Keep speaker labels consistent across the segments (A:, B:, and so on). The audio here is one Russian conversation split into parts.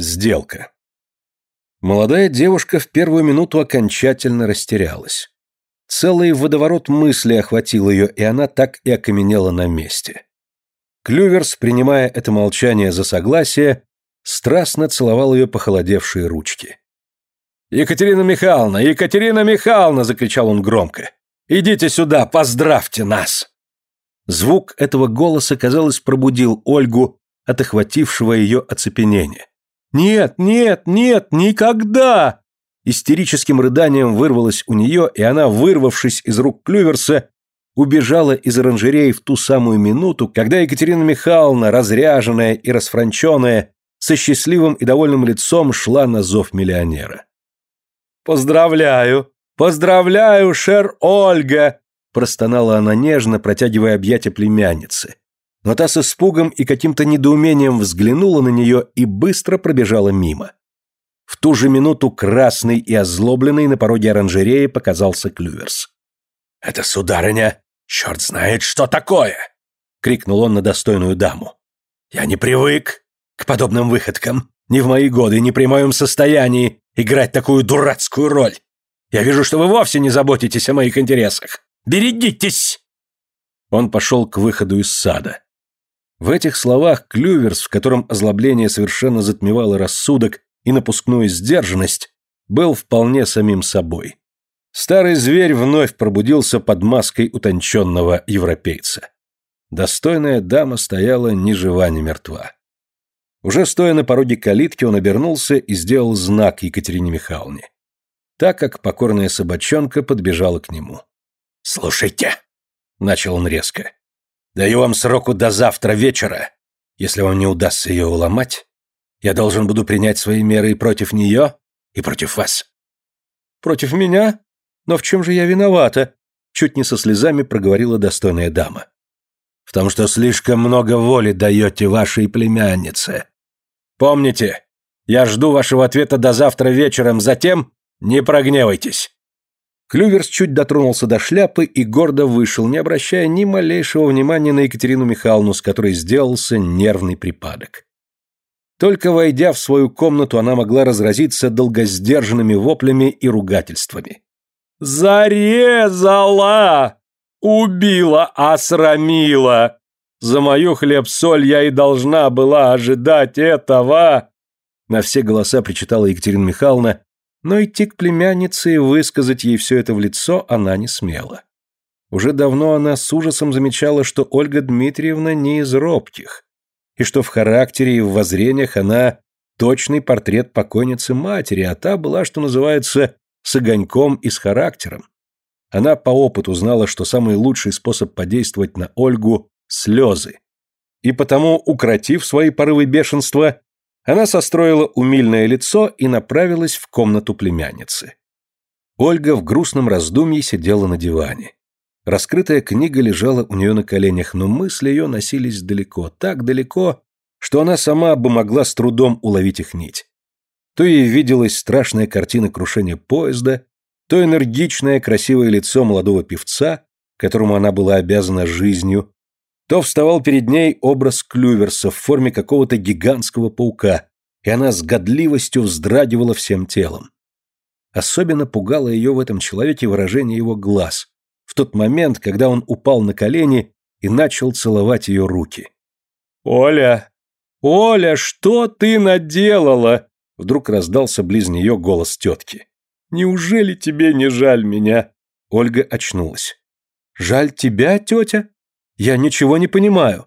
A: Сделка. Молодая девушка в первую минуту окончательно растерялась. Целый водоворот мыслей охватил ее, и она так и окаменела на месте. Клюверс, принимая это молчание за согласие, страстно целовал ее похолодевшие ручки. «Екатерина Михайловна! Екатерина Михайловна!» – закричал он громко. «Идите сюда, поздравьте нас!» Звук этого голоса, казалось, пробудил Ольгу от охватившего ее оцепенения. «Нет, нет, нет, никогда!» Истерическим рыданием вырвалось у нее, и она, вырвавшись из рук Клюверса, убежала из оранжереи в ту самую минуту, когда Екатерина Михайловна, разряженная и расфранченная, со счастливым и довольным лицом шла на зов миллионера. «Поздравляю! Поздравляю, шер Ольга!» простонала она нежно, протягивая объятия племянницы. Но та с испугом и каким-то недоумением взглянула на нее и быстро пробежала мимо. В ту же минуту красный и озлобленный на пороге оранжереи показался Клюверс. «Это, сударыня, черт знает, что такое!» — крикнул он на достойную даму. «Я не привык к подобным выходкам. Не в мои годы, не при моем состоянии играть такую дурацкую роль. Я вижу, что вы вовсе не заботитесь о моих интересах. Берегитесь!» Он пошел к выходу из сада. В этих словах Клюверс, в котором озлобление совершенно затмевало рассудок и напускную сдержанность, был вполне самим собой. Старый зверь вновь пробудился под маской утонченного европейца. Достойная дама стояла ни жива, ни мертва. Уже стоя на пороге калитки, он обернулся и сделал знак Екатерине Михайловне. Так как покорная собачонка подбежала к нему. «Слушайте», — начал он резко, — «даю вам сроку до завтра вечера. Если вам не удастся ее уломать, я должен буду принять свои меры и против нее, и против вас». «Против меня? Но в чем же я виновата?» Чуть не со слезами проговорила достойная дама. «В том, что слишком много воли даете вашей племяннице. Помните, я жду вашего ответа до завтра вечером, затем не прогневайтесь». Клюверс чуть дотронулся до шляпы и гордо вышел, не обращая ни малейшего внимания на Екатерину Михайловну, с которой сделался нервный припадок. Только войдя в свою комнату, она могла разразиться долгосдержанными воплями и ругательствами. «Зарезала! Убила, осрамила! За мою хлеб-соль я и должна была ожидать этого!» На все голоса причитала Екатерина Михайловна, но идти к племяннице и высказать ей все это в лицо она не смела. Уже давно она с ужасом замечала, что Ольга Дмитриевна не из робких, и что в характере и в воззрениях она точный портрет покойницы матери, а та была, что называется, с огоньком и с характером. Она по опыту знала, что самый лучший способ подействовать на Ольгу – слезы. И потому, укротив свои порывы бешенства, она состроила умильное лицо и направилась в комнату племянницы. Ольга в грустном раздумье сидела на диване. Раскрытая книга лежала у нее на коленях, но мысли ее носились далеко, так далеко, что она сама бы могла с трудом уловить их нить. То ей виделась страшная картина крушения поезда, то энергичное красивое лицо молодого певца, которому она была обязана жизнью, то вставал перед ней образ Клюверса в форме какого-то гигантского паука, и она с годливостью вздрагивала всем телом. Особенно пугало ее в этом человеке выражение его глаз, в тот момент, когда он упал на колени и начал целовать ее руки. «Оля! Оля, что ты наделала?» Вдруг раздался близ нее голос тетки. «Неужели тебе не жаль меня?» Ольга очнулась. «Жаль тебя, тетя? Я ничего не понимаю»,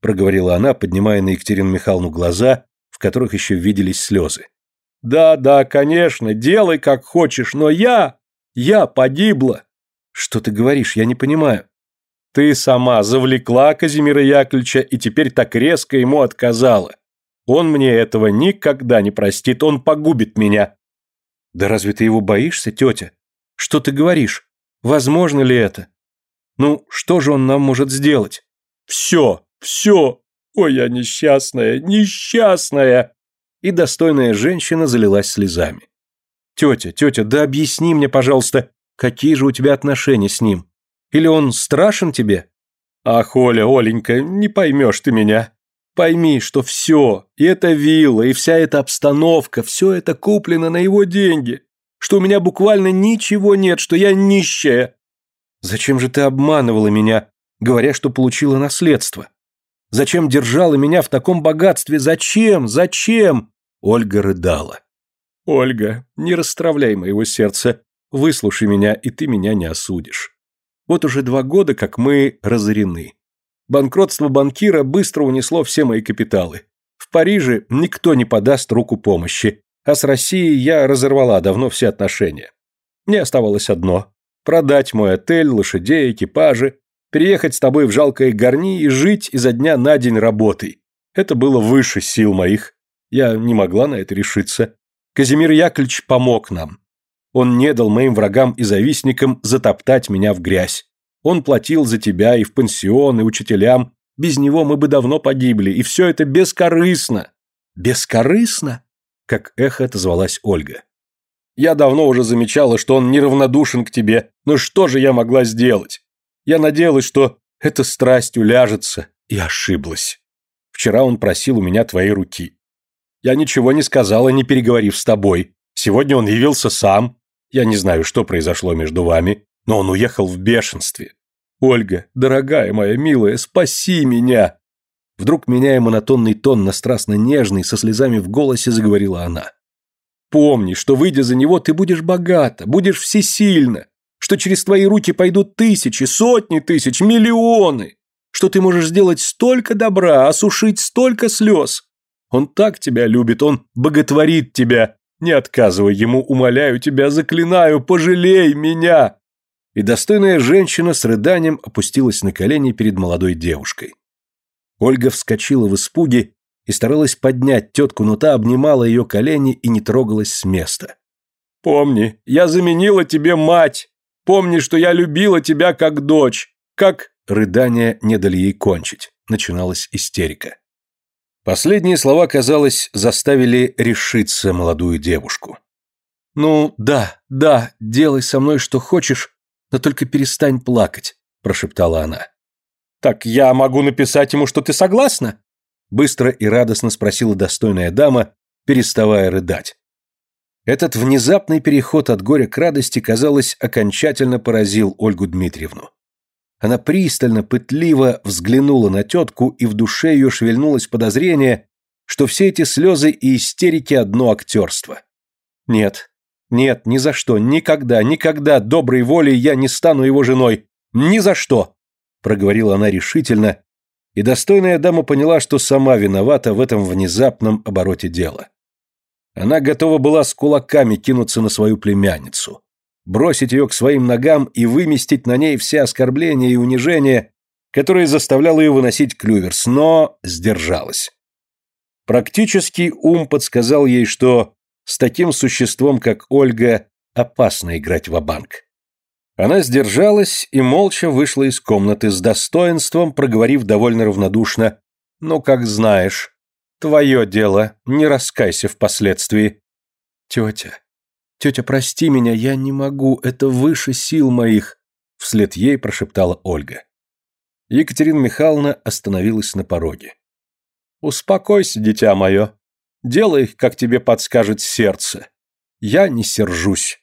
A: проговорила она, поднимая на Екатерину Михайловну глаза, в которых еще виделись слезы. «Да, да, конечно, делай как хочешь, но я... я погибла!» «Что ты говоришь? Я не понимаю». «Ты сама завлекла Казимира Яковлевича и теперь так резко ему отказала. Он мне этого никогда не простит, он погубит меня». «Да разве ты его боишься, тетя? Что ты говоришь? Возможно ли это? Ну, что же он нам может сделать?» «Все, все! Ой, я несчастная, несчастная!» И достойная женщина залилась слезами. «Тетя, тетя, да объясни мне, пожалуйста, Какие же у тебя отношения с ним? Или он страшен тебе? Ах, Оля, Оленька, не поймешь ты меня. Пойми, что все, и эта вилла, и вся эта обстановка, все это куплено на его деньги, что у меня буквально ничего нет, что я нищая. Зачем же ты обманывала меня, говоря, что получила наследство? Зачем держала меня в таком богатстве? Зачем? Зачем? Ольга рыдала. Ольга, не расстравляй моего сердца. Выслушай меня, и ты меня не осудишь. Вот уже два года, как мы разорены. Банкротство банкира быстро унесло все мои капиталы. В Париже никто не подаст руку помощи, а с Россией я разорвала давно все отношения. Мне оставалось одно – продать мой отель, лошадей, экипажи, переехать с тобой в жалкое горни и жить изо дня на день работой. Это было выше сил моих. Я не могла на это решиться. Казимир Яковлевич помог нам. Он не дал моим врагам и завистникам затоптать меня в грязь. Он платил за тебя и в пансион, и учителям. Без него мы бы давно погибли, и все это бескорыстно. Бескорыстно? Как эхо отозвалась Ольга. Я давно уже замечала, что он неравнодушен к тебе, но что же я могла сделать? Я надеялась, что эта страсть уляжется, и ошиблась. Вчера он просил у меня твоей руки. Я ничего не сказала, не переговорив с тобой. Сегодня он явился сам. Я не знаю, что произошло между вами, но он уехал в бешенстве. Ольга, дорогая моя милая, спаси меня!» Вдруг, меняя монотонный тон на страстно нежный, со слезами в голосе заговорила она. «Помни, что, выйдя за него, ты будешь богата, будешь всесильна, что через твои руки пойдут тысячи, сотни тысяч, миллионы, что ты можешь сделать столько добра, осушить столько слез. Он так тебя любит, он боготворит тебя. Не отказывай ему, умоляю тебя, заклинаю, пожалей меня!» и достойная женщина с рыданием опустилась на колени перед молодой девушкой. Ольга вскочила в испуге и старалась поднять тетку, но та обнимала ее колени и не трогалась с места. «Помни, я заменила тебе мать! Помни, что я любила тебя как дочь, как...» Рыдания не дали ей кончить. Начиналась истерика. Последние слова, казалось, заставили решиться молодую девушку. «Ну, да, да, делай со мной что хочешь, но только перестань плакать», – прошептала она. «Так я могу написать ему, что ты согласна?» Быстро и радостно спросила достойная дама, переставая рыдать. Этот внезапный переход от горя к радости, казалось, окончательно поразил Ольгу Дмитриевну. Она пристально, пытливо взглянула на тетку, и в душе ее шевельнулось подозрение, что все эти слезы и истерики одно актерство. Нет, нет, ни за что, никогда, никогда доброй волей я не стану его женой. Ни за что!» Проговорила она решительно, и достойная дама поняла, что сама виновата в этом внезапном обороте дела. Она готова была с кулаками кинуться на свою племянницу, бросить ее к своим ногам и выместить на ней все оскорбления и унижения, которые заставлял ее выносить Клюверс, но сдержалась. Практически ум подсказал ей, что с таким существом, как Ольга, опасно играть в банк Она сдержалась и молча вышла из комнаты с достоинством, проговорив довольно равнодушно «Ну, как знаешь, твое дело, не раскайся впоследствии». «Тетя, тетя, прости меня, я не могу, это выше сил моих», вслед ей прошептала Ольга. Екатерина Михайловна остановилась на пороге. «Успокойся, дитя мое. Делай, как тебе подскажет сердце. Я не сержусь.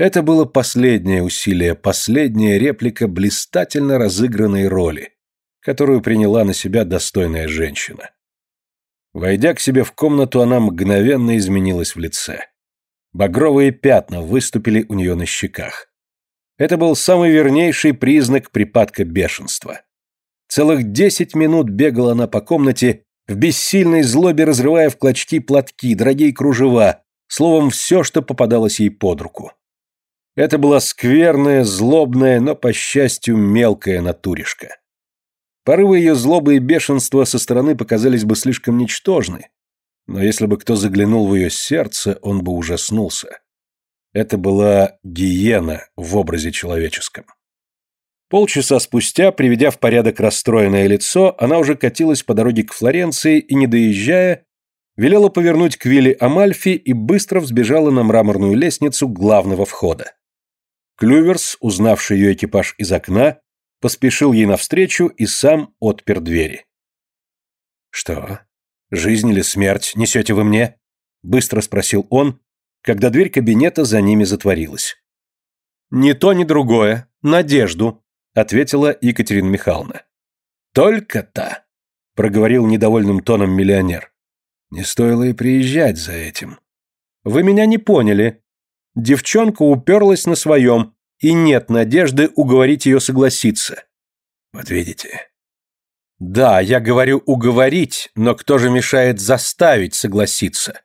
A: Это было последнее усилие, последняя реплика блистательно разыгранной роли, которую приняла на себя достойная женщина. Войдя к себе в комнату, она мгновенно изменилась в лице. Багровые пятна выступили у нее на щеках. Это был самый вернейший признак припадка бешенства. Целых десять минут бегала она по комнате, в бессильной злобе разрывая в клочки платки, дорогие кружева, словом, все, что попадалось ей под руку. Это была скверная, злобная, но, по счастью, мелкая натуришка. Порывы ее злобы и бешенства со стороны показались бы слишком ничтожны, но если бы кто заглянул в ее сердце, он бы ужаснулся. Это была гиена в образе человеческом. Полчаса спустя, приведя в порядок расстроенное лицо, она уже катилась по дороге к Флоренции и, не доезжая, велела повернуть к вилле Амальфи и быстро взбежала на мраморную лестницу главного входа. Клюверс, узнавший ее экипаж из окна, поспешил ей навстречу и сам отпер двери. Что? Жизнь или смерть несете вы мне? Быстро спросил он, когда дверь кабинета за ними затворилась. «Ни то, ни другое. Надежду», — ответила Екатерина Михайловна. «Только-то», — проговорил недовольным тоном миллионер. «Не стоило и приезжать за этим». «Вы меня не поняли. Девчонка уперлась на своем, и нет надежды уговорить ее согласиться». «Вот видите». «Да, я говорю уговорить, но кто же мешает заставить согласиться?»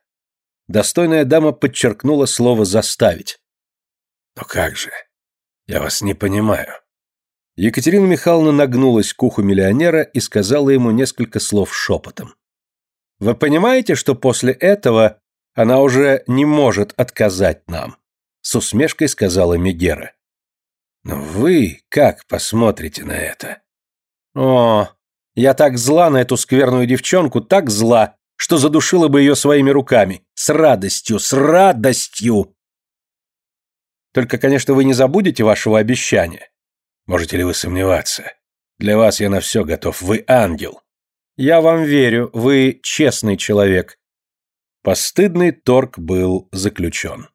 A: Достойная дама подчеркнула слово «заставить». «Но как же? Я вас не понимаю». Екатерина Михайловна нагнулась к уху миллионера и сказала ему несколько слов шепотом. «Вы понимаете, что после этого она уже не может отказать нам?» С усмешкой сказала Мегера. «Но вы как посмотрите на это?» «О, я так зла на эту скверную девчонку, так зла, что задушила бы ее своими руками. С радостью, с радостью. Только, конечно, вы не забудете вашего обещания. Можете ли вы сомневаться? Для вас я на все готов. Вы ангел. Я вам верю. Вы честный человек. Постыдный торг был заключен.